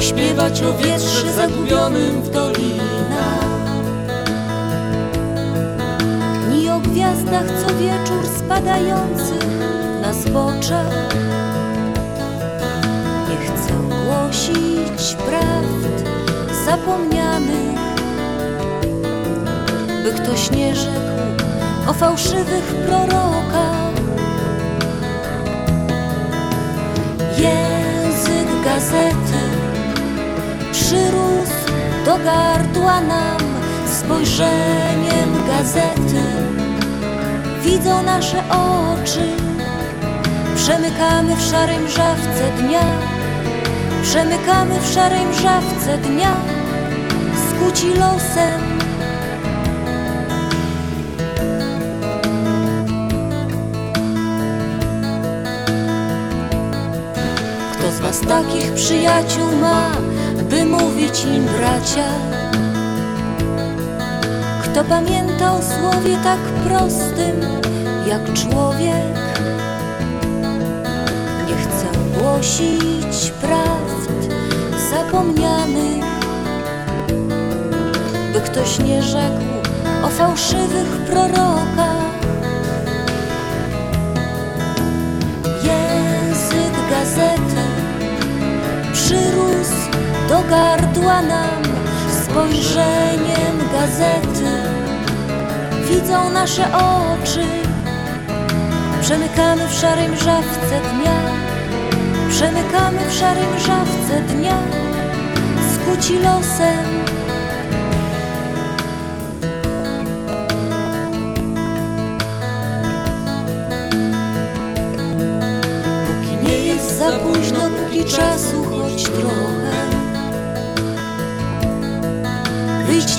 śpiewać o wietrze zagubionym w dolinach. Ni o gwiazdach co wieczór spadających na zbocze. Nie chcę głosić prawd zapomnianych, by ktoś nie rzekł o fałszywych prorokach. Język gazety gardła nam spojrzeniem gazety. Widzą nasze oczy, przemykamy w szarej mrzawce dnia, przemykamy w szarej mrzawce dnia, skuci losem. Kto z was takich przyjaciół ma, by mówić im bracia? Kto pamięta o słowie tak prostym jak człowiek? Nie chcę głosić prawd zapomnianych, by ktoś nie rzekł o fałszywych prorokach. Do gardła nam spojrzeniem gazety. Widzą nasze oczy, przemykamy w szarej mrzawce dnia, przemykamy w szarej mrzawce dnia, skuci losem. Póki nie jest za późno, póki czasu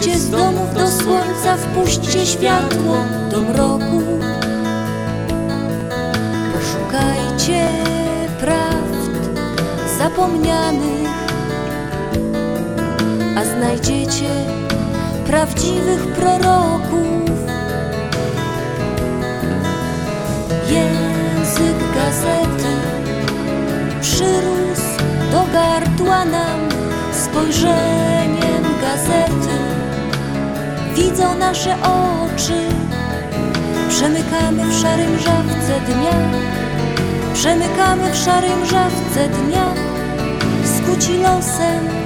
Wyjdźcie z domów do słońca, wpuśćcie światło do mroku. Poszukajcie prawd zapomnianych, a znajdziecie prawdziwych proroków. Język gazety przyrósł do gardła nam spojrzeniem gazety. Widzą nasze oczy, przemykamy w szarej mrzawce dnia, przemykamy w szarej mrzawce dnia, skuci losem